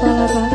巴拉巴。